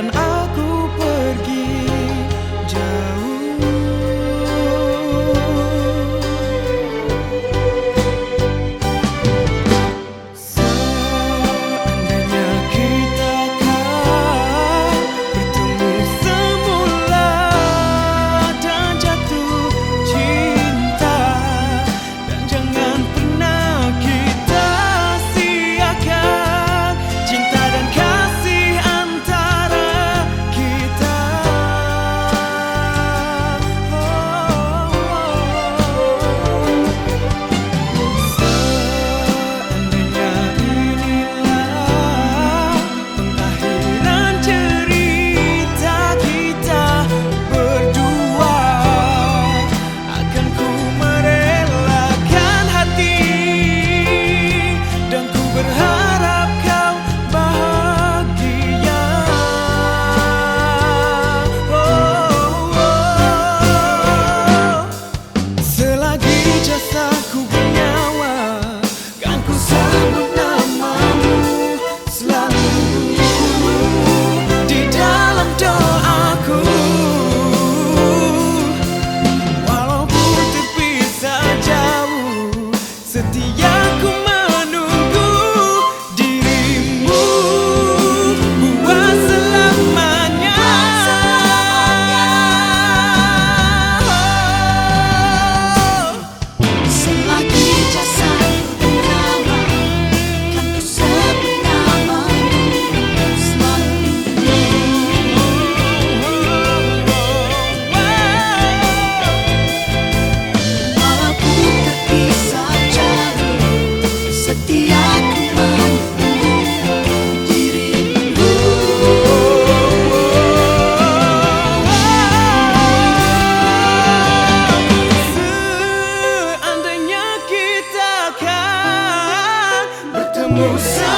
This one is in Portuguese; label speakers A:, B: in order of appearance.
A: and I no céu.